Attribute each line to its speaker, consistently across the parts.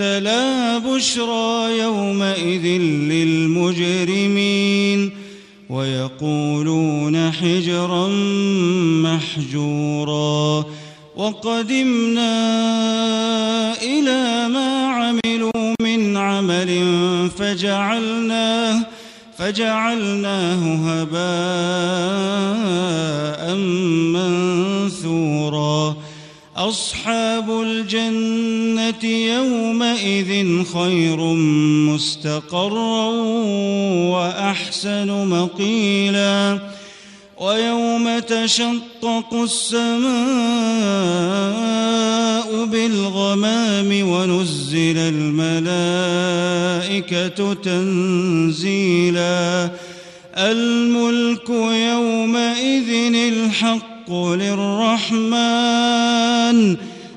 Speaker 1: لا بشرى يومئذ للمجرمين ويقولون حجرا محجورا وقدمنا إلى ما عملوا من عمل فجعلناه فجعلناه هباء منثورا أصحاب خير مستقرا وأحسن مقيلا ويوم تشقق السماء بالغمام ونزل الملائكة تنزيلا الملك يومئذ الحق للرحمن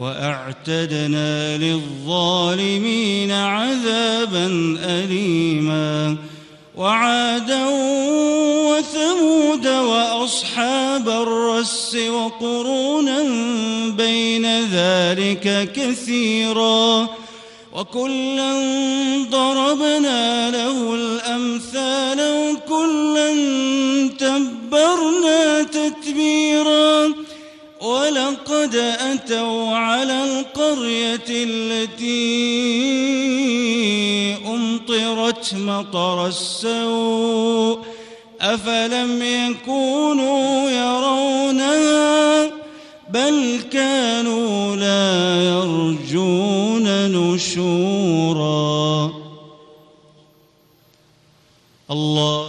Speaker 1: وأعتدنا للظالمين عذابا أليما وعادا وثمود وأصحاب الرس وقرونا بين ذلك كثيرا وكلا ضربنا له الأمثال ولقد أتوا على القرية التي أمطرت مطر السوء أفلم يكونوا يرونها بل كانوا لا يرجون نشورا.
Speaker 2: الله